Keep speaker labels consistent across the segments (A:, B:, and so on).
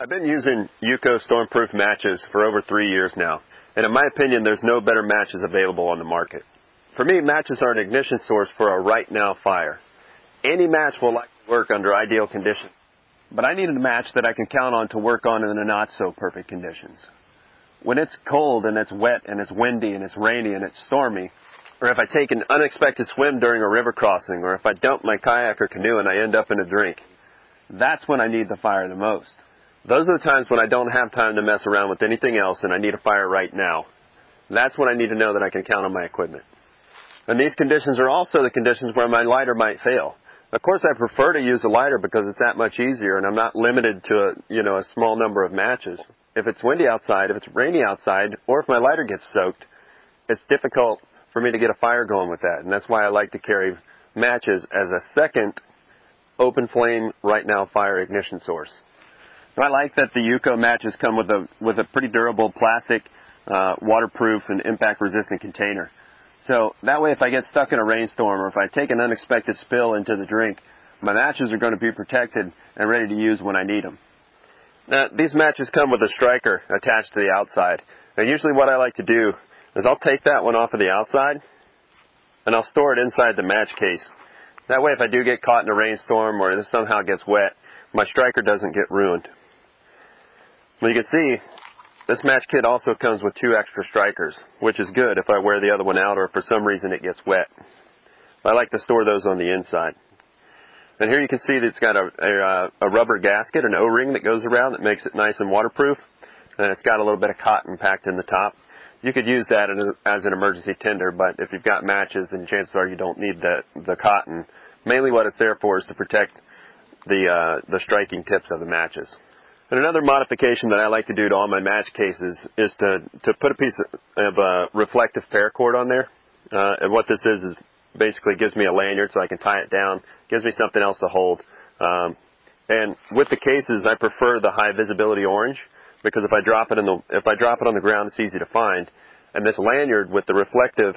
A: I've been using UCO Stormproof matches for over three years now, and in my opinion, there's no better matches available on the market. For me, matches are an ignition source for a right now fire. Any match will likely work under ideal conditions, but I needed a match that I can count on to work on in the not so perfect conditions. When it's cold and it's wet and it's windy and it's rainy and it's stormy, or if I take an unexpected swim during a river crossing, or if I dump my kayak or canoe and I end up in a drink, that's when I need the fire the most. Those are the times when I don't have time to mess around with anything else and I need a fire right now. That's when I need to know that I can count on my equipment. And these conditions are also the conditions where my lighter might fail. Of course, I prefer to use a lighter because it's that much easier and I'm not limited to a, you know, a small number of matches. If it's windy outside, if it's rainy outside, or if my lighter gets soaked, it's difficult for me to get a fire going with that. And that's why I like to carry matches as a second open flame right now fire ignition source. I like that the UCO matches come with a with a pretty durable plastic, uh, waterproof and impact resistant container. So that way, if I get stuck in a rainstorm or if I take an unexpected spill into the drink, my matches are going to be protected and ready to use when I need them. Now, these matches come with a striker attached to the outside. And usually what I like to do is I'll take that one off of the outside and I'll store it inside the match case. That way if I do get caught in a rainstorm or this somehow gets wet, my striker doesn't get ruined. Well, you can see this match kit also comes with two extra strikers, which is good if I wear the other one out or for some reason it gets wet. I like to store those on the inside. And here you can see that it's got a, a, a rubber gasket, an O-ring that goes around that makes it nice and waterproof. And it's got a little bit of cotton packed in the top. You could use that as an emergency tinder, but if you've got matches, then chances are you don't need the, the cotton. Mainly what it's there for is to protect the, uh, the striking tips of the matches. And another modification that I like to do to all my match cases is to, to put a piece of, of uh, reflective paracord on there. Uh, and what this is is basically gives me a lanyard so I can tie it down, gives me something else to hold. Um, and with the cases, I prefer the high visibility orange because if I drop it in the if I drop it on the ground, it's easy to find. And this lanyard with the reflective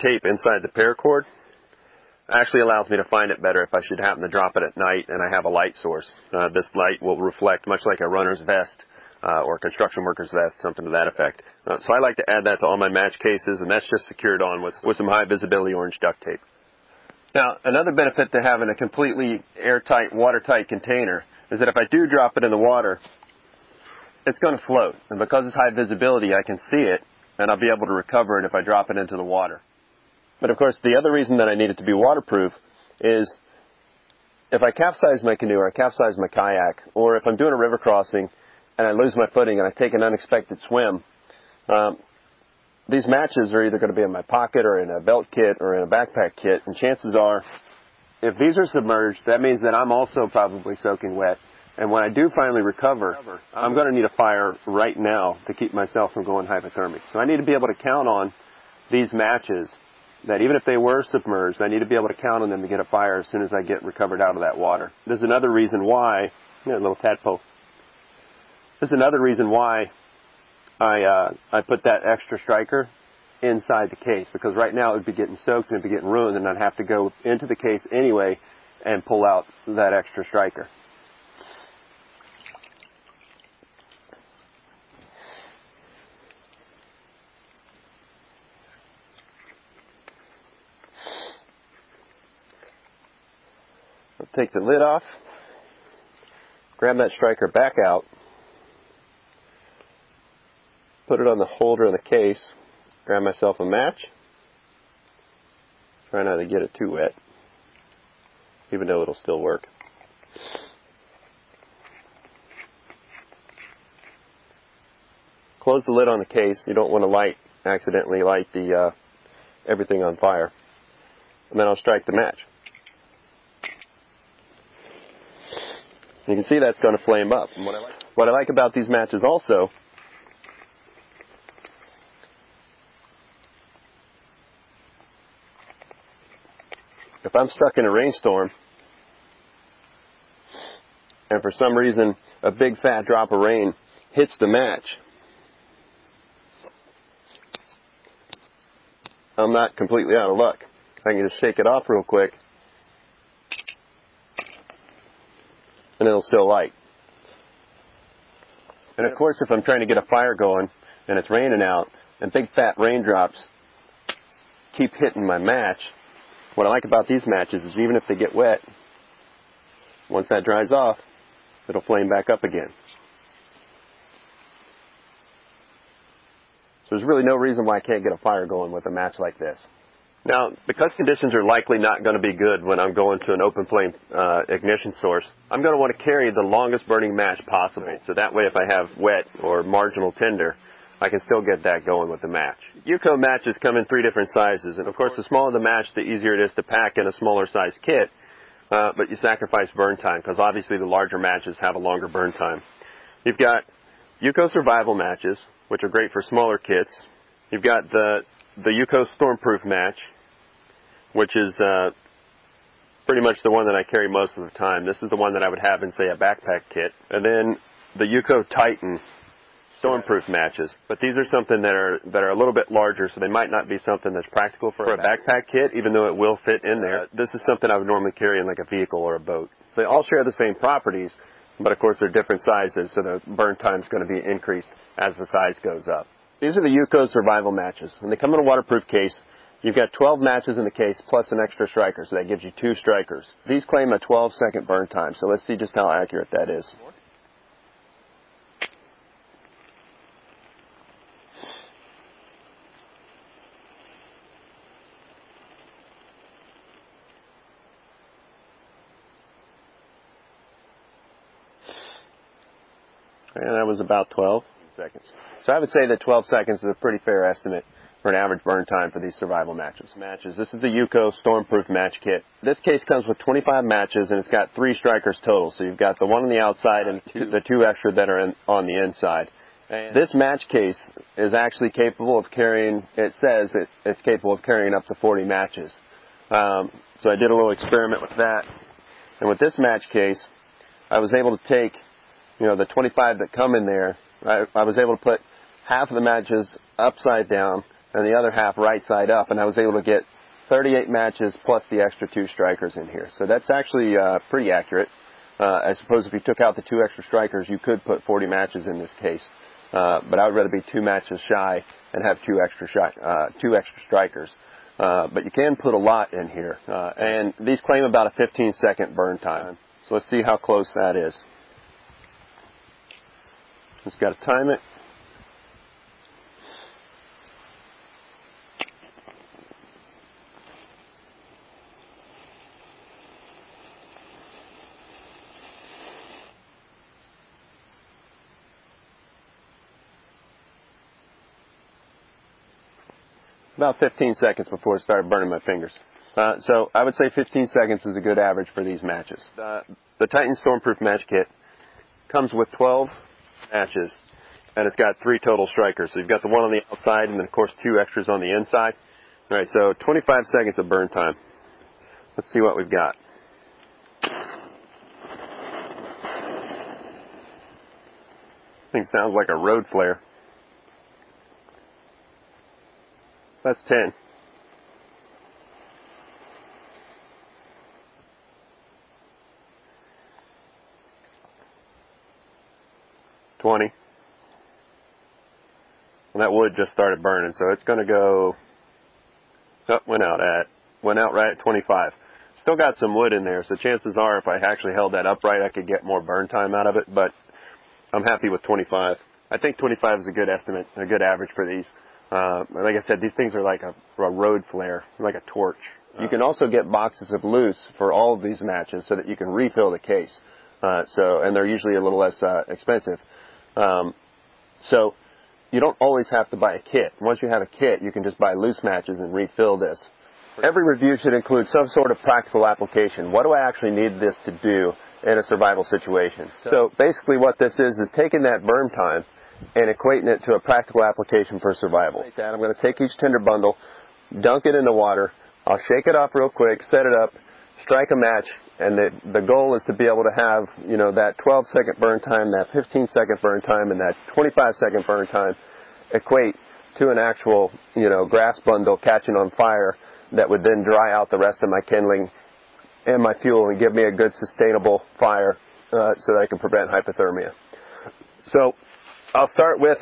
A: tape inside the paracord actually allows me to find it better if I should happen to drop it at night and I have a light source. Uh, this light will reflect much like a runner's vest uh, or construction worker's vest, something to that effect. Uh, so I like to add that to all my match cases, and that's just secured on with, with some high visibility orange duct tape. Now, another benefit to having a completely airtight, watertight container is that if I do drop it in the water, it's going to float. And because it's high visibility, I can see it, and I'll be able to recover it if I drop it into the water. But of course, the other reason that I need it to be waterproof is if I capsize my canoe or I capsize my kayak, or if I'm doing a river crossing and I lose my footing and I take an unexpected swim, um, these matches are either going to be in my pocket or in a belt kit or in a backpack kit, and chances are, if these are submerged, that means that I'm also probably soaking wet. And when I do finally recover, I'm going to need a fire right now to keep myself from going hypothermic. So I need to be able to count on these matches that even if they were submerged, I need to be able to count on them to get a fire as soon as I get recovered out of that water. There's another reason why, a little tadpole. There's another reason why I, uh, I put that extra striker inside the case because right now it would be getting soaked and it would be getting ruined and I'd have to go into the case anyway and pull out that extra striker. Take the lid off, grab that striker back out, put it on the holder of the case, grab myself a match, try not to get it too wet, even though it'll still work. Close the lid on the case. You don't want to light, accidentally light the uh, everything on fire. And then I'll strike the match. You can see that's going to flame up. And what I like, what I like about these matches also if I'm stuck in a rainstorm and for some reason a big fat drop of rain hits the match, I'm not completely out of luck. I can just shake it off real quick and it'll still light. And of course, if I'm trying to get a fire going and it's raining out and big fat raindrops keep hitting my match, what I like about these matches is even if they get wet, once that dries off, it'll flame back up again. So there's really no reason why I can't get a fire going with a match like this. Now, because conditions are likely not going to be good when I'm going to an open flame uh, ignition source, I'm going to want to carry the longest burning match possible. So that way if I have wet or marginal tinder, I can still get that going with the match. UCO matches come in three different sizes, and of course the smaller the match, the easier it is to pack in a smaller size kit, uh, but you sacrifice burn time because obviously the larger matches have a longer burn time. You've got UCO survival matches, which are great for smaller kits. You've got the the UCO Stormproof match, which is uh, pretty much the one that I carry most of the time. This is the one that I would have in, say, a backpack kit. And then the UCO Titan Stormproof matches. But these are something that are that are a little bit larger, so they might not be something that's practical for, for a backpack kit, even though it will fit in there. This is something I would normally carry in like a vehicle or a boat. So they all share the same properties, but of course they're different sizes, so the burn time is going to be increased as the size goes up. These are the UCO survival matches, and they come in a waterproof case. You've got 12 matches in the case plus an extra striker, so that gives you two strikers. These claim a 12 second burn time, so let's see just how accurate that is. And that was about 12 seconds. So I would say that 12 seconds is a pretty fair estimate for an average burn time for these survival matches. Matches. This is the UCO Stormproof match kit. This case comes with 25 matches and it's got three strikers total. So you've got the one on the outside and two, the two extra that are in, on the inside. And this match case is actually capable of carrying, it says it, it's capable of carrying up to 40 matches. Um, so I did a little experiment with that. And with this match case, I was able to take, you know, the 25 that come in there, I, I was able to put half of the matches upside down and the other half right side up, and I was able to get 38 matches plus the extra two strikers in here. So that's actually uh, pretty accurate. Uh, I suppose if you took out the two extra strikers, you could put 40 matches in this case. Uh, but I would rather be two matches shy and have two extra uh, two extra strikers. Uh, but you can put a lot in here, uh, and these claim about a 15 second burn time. So let's see how close that is. Just got to time it. About 15 seconds before it started burning my fingers. Uh, so I would say 15 seconds is a good average for these matches. Uh, the Titan Stormproof match kit comes with 12 matches, and it's got three total strikers. So you've got the one on the outside, and then of course two extras on the inside. All right, so 25 seconds of burn time. Let's see what we've got. Thing sounds like a road flare. That's 10. Twenty. And that wood just started burning, so it's going to go. Oh, went out at went out right at 25. Still got some wood in there, so chances are if I actually held that upright, I could get more burn time out of it. But I'm happy with 25. I think 25 is a good estimate, a good average for these. Uh, like I said, these things are like a, a road flare, like a torch. Uh, you can also get boxes of loose for all of these matches so that you can refill the case. Uh, so, and they're usually a little less uh, expensive. Um, so, you don't always have to buy a kit. Once you have a kit, you can just buy loose matches and refill this. Every review should include some sort of practical application. What do I actually need this to do in a survival situation? So basically what this is, is taking that burn time and equating it to a practical application for survival. That, I'm going to take each tinder bundle, dunk it in the water, I'll shake it off real quick, set it up, strike a match, and the, the goal is to be able to have, you know, that 12 second burn time, that 15 second burn time, and that 25 second burn time equate to an actual, you know, grass bundle catching on fire that would then dry out the rest of my kindling and my fuel and give me a good sustainable fire uh, so that I can prevent hypothermia. So I'll start with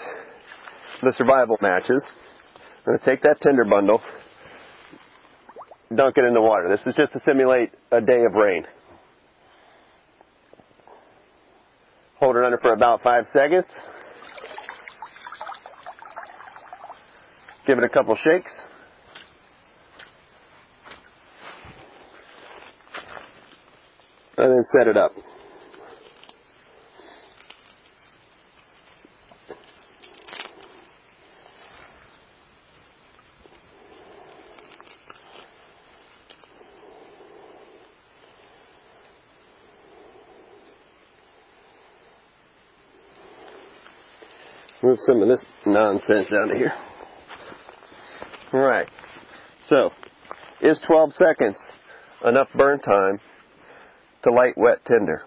A: the survival matches. I'm going to take that tinder bundle, dunk it in the water. This is just to simulate a day of rain. Hold it under for about five seconds. Give it a couple shakes. And then set it up. Move some of this nonsense out of here. Alright. So, is 12 seconds enough burn time to light wet tinder?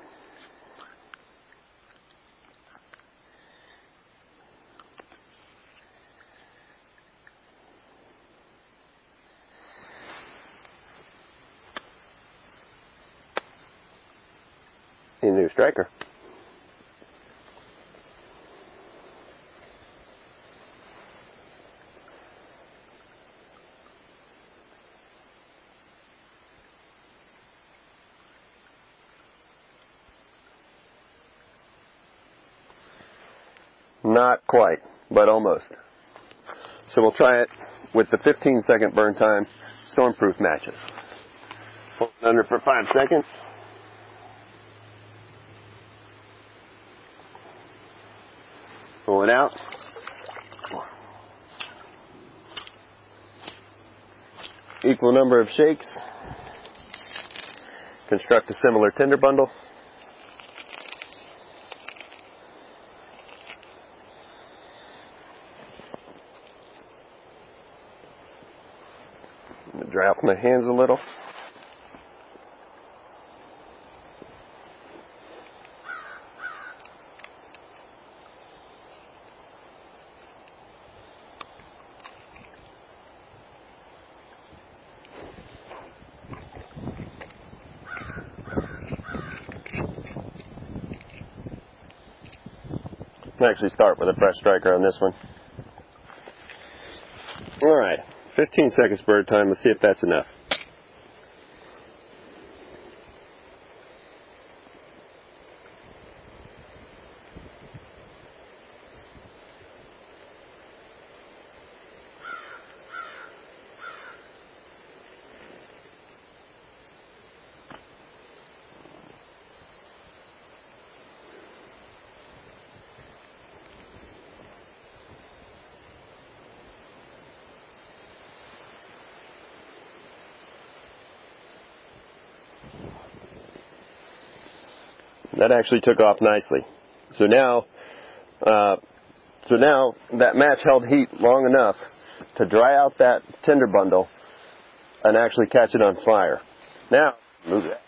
A: A new striker. Not quite, but almost. So we'll try it with the 15 second burn time stormproof matches. Hold under for five seconds. Pull it out. Equal number of shakes. Construct a similar tinder bundle. Dry off my hands a little. Actually start with a fresh striker on this one. Alright, 15 seconds bird time. Let's see if that's enough. That actually took off nicely. So now, uh, so now that match held heat long enough to dry out that tinder bundle and actually catch it on fire. Now, move that.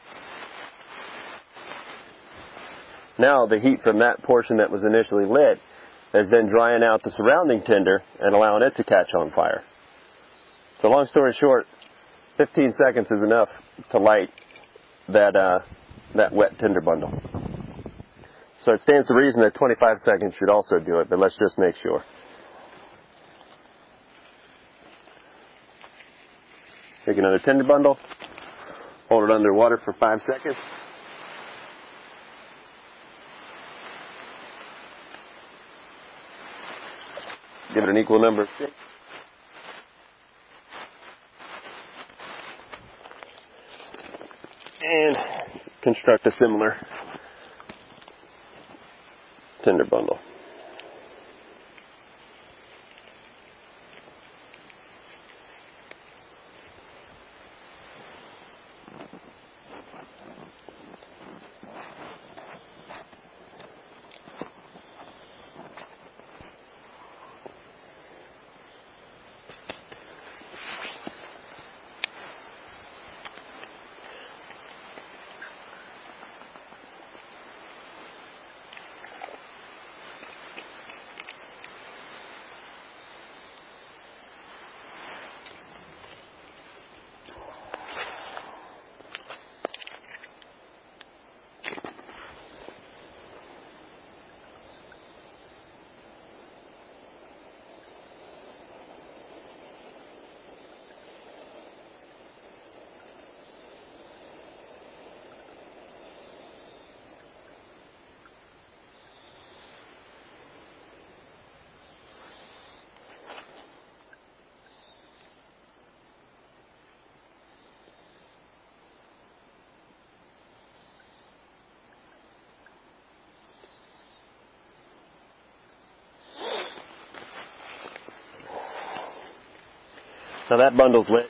A: Now the heat from that portion that was initially lit is then drying out the surrounding tinder and allowing it to catch on fire. So long story short, 15 seconds is enough to light that uh, that wet tinder bundle. So it stands to reason that 25 seconds should also do it, but let's just make sure. Take another tinder bundle, hold it under water for five seconds. Give it an equal number of shakes. And construct a similar tinder Now that bundle's lit.